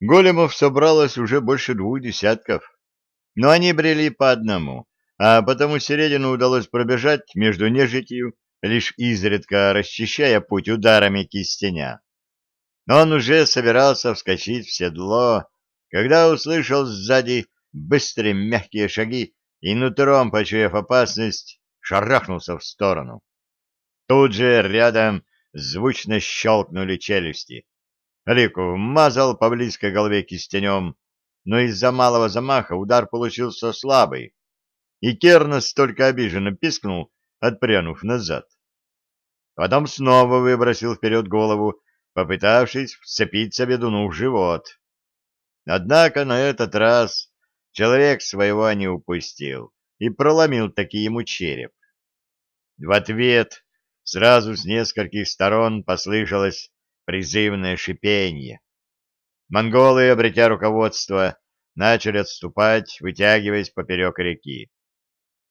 Големов собралось уже больше двух десятков, но они брели по одному, а потому Середину удалось пробежать между нежитью, лишь изредка расчищая путь ударами кистеня. Но он уже собирался вскочить в седло, когда услышал сзади быстрые мягкие шаги и, нутром почуяв опасность, шарахнулся в сторону. Тут же рядом звучно щелкнули челюсти. Олег вмазал по близкой голове кистенем, но из-за малого замаха удар получился слабый, и Кернос только обиженно пискнул, отпрянув назад. Потом снова выбросил вперед голову, попытавшись вцепиться ведуну в живот. Однако на этот раз человек своего не упустил и проломил таки ему череп. В ответ сразу с нескольких сторон послышалось призывное шипение. Монголы, обретя руководство, начали отступать, вытягиваясь поперек реки.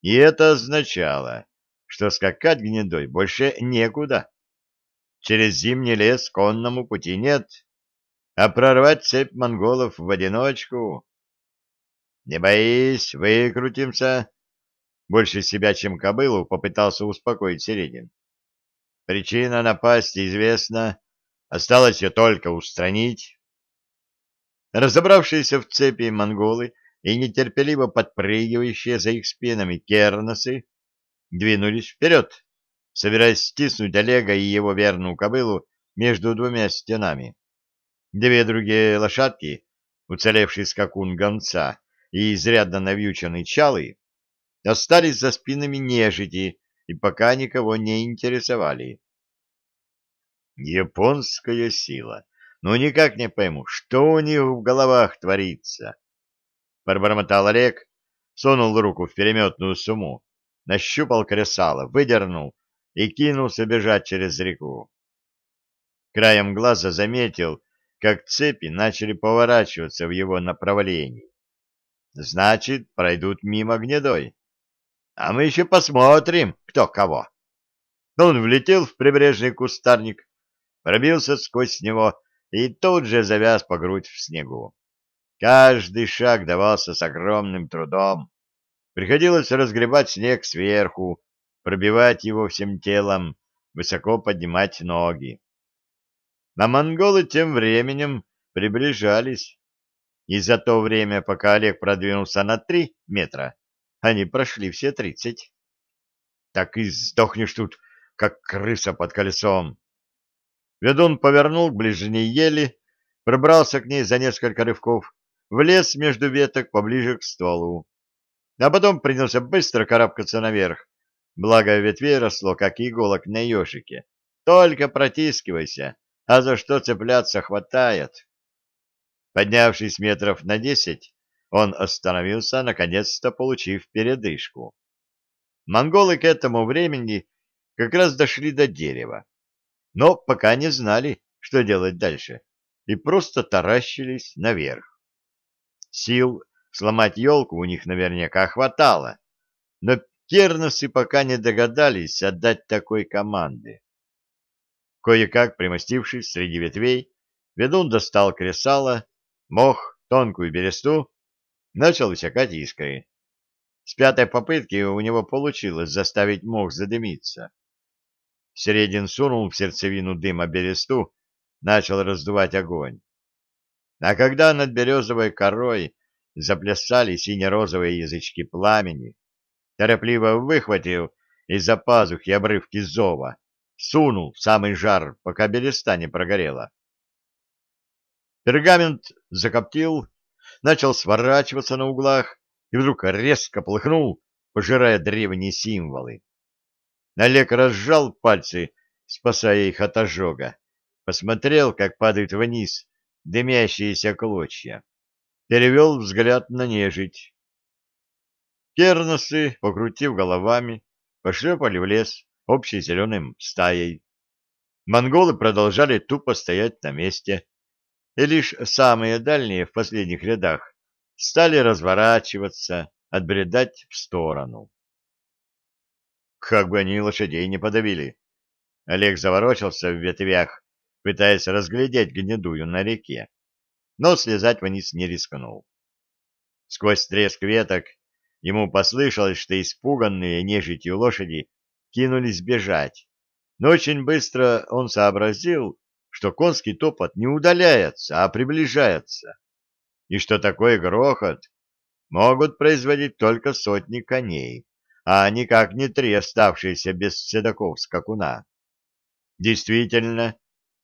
И это означало, что скакать гнедой больше некуда. Через зимний лес конному пути нет, а прорвать цепь монголов в одиночку... Не боись, выкрутимся. Больше себя, чем кобылу, попытался успокоить Середин. Причина напасти известна, Осталось ее только устранить. Разобравшиеся в цепи монголы и нетерпеливо подпрыгивающие за их спинами керносы двинулись вперед, собираясь стиснуть Олега и его верную кобылу между двумя стенами. Две другие лошадки, уцелевший скакун гонца и изрядно навьюченный чалый, остались за спинами нежити и пока никого не интересовали. Японская сила. Ну, никак не пойму, что у них в головах творится. Пробормотал Олег, сунул руку в переметную сумму, нащупал кресало, выдернул и кинулся бежать через реку. Краем глаза заметил, как цепи начали поворачиваться в его направлении. Значит, пройдут мимо гнедой. А мы еще посмотрим, кто кого. Он влетел в прибрежный кустарник, пробился сквозь него и тут же завяз по грудь в снегу. Каждый шаг давался с огромным трудом. Приходилось разгребать снег сверху, пробивать его всем телом, высоко поднимать ноги. А монголы тем временем приближались. И за то время, пока Олег продвинулся на три метра, они прошли все тридцать. Так и сдохнешь тут, как крыса под колесом. Ведун повернул к ближней ели, пробрался к ней за несколько рывков, влез между веток поближе к стволу, а потом принялся быстро карабкаться наверх, благо ветвей росло, как иголок на ежике. Только протискивайся, а за что цепляться хватает. Поднявшись метров на десять, он остановился, наконец-то получив передышку. Монголы к этому времени как раз дошли до дерева но пока не знали, что делать дальше, и просто таращились наверх. Сил сломать елку у них наверняка хватало, но керносы пока не догадались отдать такой команды. Кое-как примостившись среди ветвей, ведун достал кресало, мох, тонкую бересту, начал высекать искры. С пятой попытки у него получилось заставить мох задымиться. Середин сунул в сердцевину дыма бересту, начал раздувать огонь. А когда над березовой корой заплясали сине-розовые язычки пламени, торопливо выхватил из-за пазухи обрывки зова, сунул в самый жар, пока береста не прогорела. Пергамент закоптил, начал сворачиваться на углах и вдруг резко плыхнул, пожирая древние символы. Олег разжал пальцы, спасая их от ожога. Посмотрел, как падают вниз дымящиеся клочья. Перевел взгляд на нежить. Керносы, покрутив головами, пошлепали в лес общей зеленым стаей. Монголы продолжали тупо стоять на месте, и лишь самые дальние в последних рядах стали разворачиваться, отбредать в сторону. Как бы они лошадей не подавили. Олег заворочился в ветвях, пытаясь разглядеть гнедую на реке. но слезать вниз не рискнул. Сквозь треск веток ему послышалось, что испуганные нежитью лошади кинулись бежать, но очень быстро он сообразил, что конский топот не удаляется, а приближается, и что такой грохот могут производить только сотни коней, а никак не три оставшиеся без седаков скакуна. Действительно,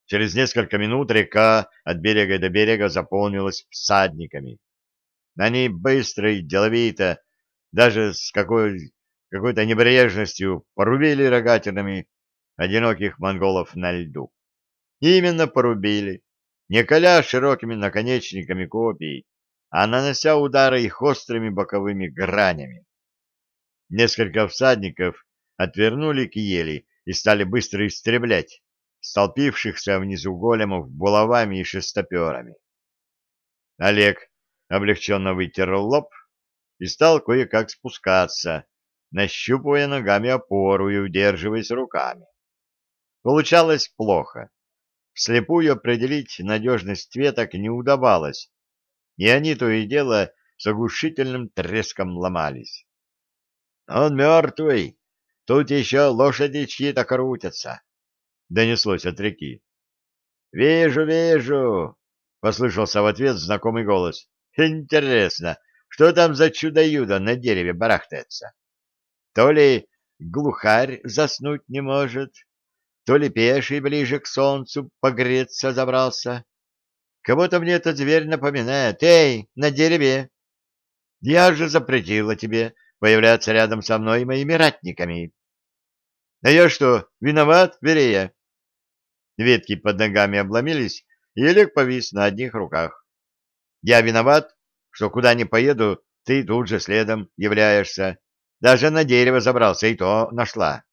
через несколько минут река от берега до берега заполнилась всадниками. Они быстро и деловито, даже с какой, какой-то небрежностью порубили рогатинами одиноких монголов на льду. Именно порубили, не коля широкими наконечниками копий, а нанося удары их острыми боковыми гранями. Несколько всадников отвернули к ели и стали быстро истреблять столпившихся внизу големов булавами и шестоперами. Олег облегченно вытер лоб и стал кое-как спускаться, нащупывая ногами опору и удерживаясь руками. Получалось плохо. Вслепую определить надежность веток не удавалось, и они то и дело с оглушительным треском ломались. «Он мертвый! Тут еще лошади чьи-то крутятся!» — донеслось от реки. «Вижу, вижу!» — послышался в ответ знакомый голос. «Интересно, что там за чудо-юдо на дереве барахтается? То ли глухарь заснуть не может, то ли пеший ближе к солнцу погреться забрался. Кого-то мне этот зверь напоминает. Эй, на дереве! Я же запретила тебе появляться рядом со мной и моими ратниками. А я что, виноват, Верея? Ветки под ногами обломились, и Олег повис на одних руках. Я виноват, что куда ни поеду, ты тут же следом являешься. Даже на дерево забрался, и то нашла.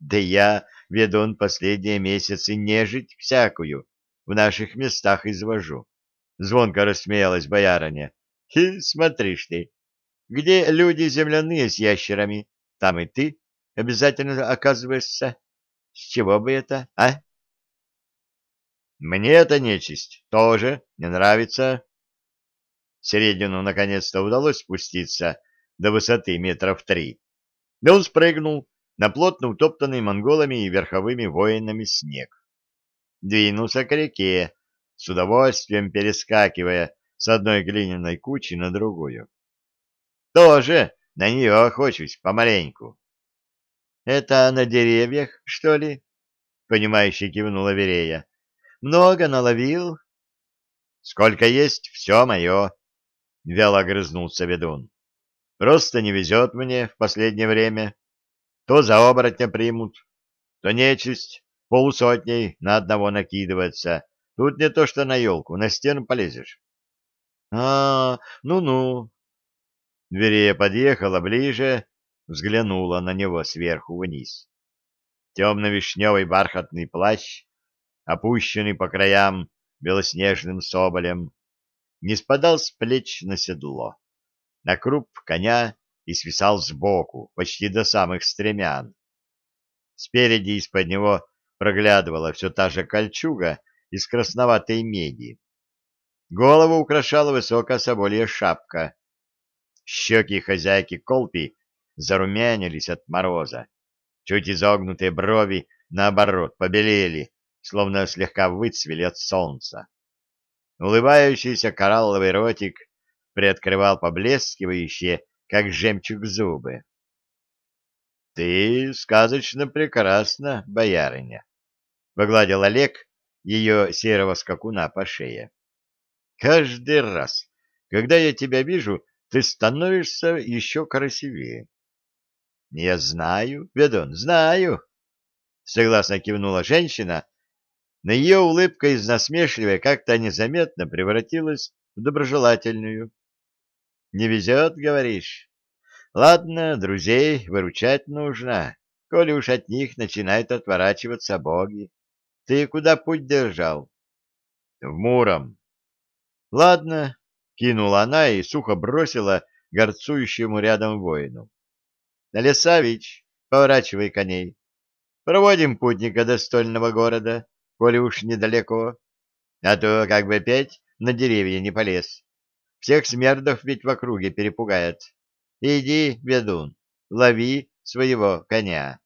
Да я, ведун, последние месяцы нежить всякую в наших местах извожу. Звонко рассмеялась боярыня. Смотришь ты, где люди земляные с ящерами, там и ты обязательно оказываешься. С чего бы это, а? Мне эта нечисть тоже не нравится. Середину наконец-то удалось спуститься до высоты метров три. Да он спрыгнул на плотно утоптанный монголами и верховыми воинами снег. Двинулся к реке, с удовольствием перескакивая с одной глиняной кучи на другую. Тоже на нее охочусь помаленьку. — Это на деревьях, что ли? — понимающе кивнула Верея. — Много наловил? — Сколько есть, все мое, — вяло огрызнулся ведун. — Просто не везет мне в последнее время. То за оборотня примут, то нечисть полусотней на одного накидывается. Тут не то что на елку, на стену полезешь. — А, ну-ну. Верея подъехала ближе, взглянула на него сверху вниз. Темно-вишневый бархатный плащ, опущенный по краям белоснежным соболем, не спадал с плеч на седло. На круп коня и свисал сбоку, почти до самых стремян. Спереди из-под него проглядывала все та же кольчуга из красноватой меди. Голову украшала высокая соболья шапка. Щеки хозяйки колпи зарумянились от мороза. Чуть изогнутые брови, наоборот, побелели, словно слегка выцвели от солнца. Улыбающийся коралловый ротик приоткрывал поблескивающие как жемчуг зубы. — Ты сказочно прекрасна, боярыня, — погладил Олег ее серого скакуна по шее. — Каждый раз, когда я тебя вижу, ты становишься еще красивее. — Я знаю, ведун, знаю, — согласно кивнула женщина, но ее улыбка из насмешливой как-то незаметно превратилась в доброжелательную. Не везет, говоришь? Ладно, друзей выручать нужно, коли уж от них начинают отворачиваться боги. Ты куда путь держал? В Муром. Ладно, кинула она и сухо бросила горцующему рядом воину. Лесавич, поворачивай коней. Проводим путника до стольного города, коли уж недалеко. А то как бы опять на деревья не полез. Всех смердов ведь в округе перепугает. Иди, ведун, лови своего коня.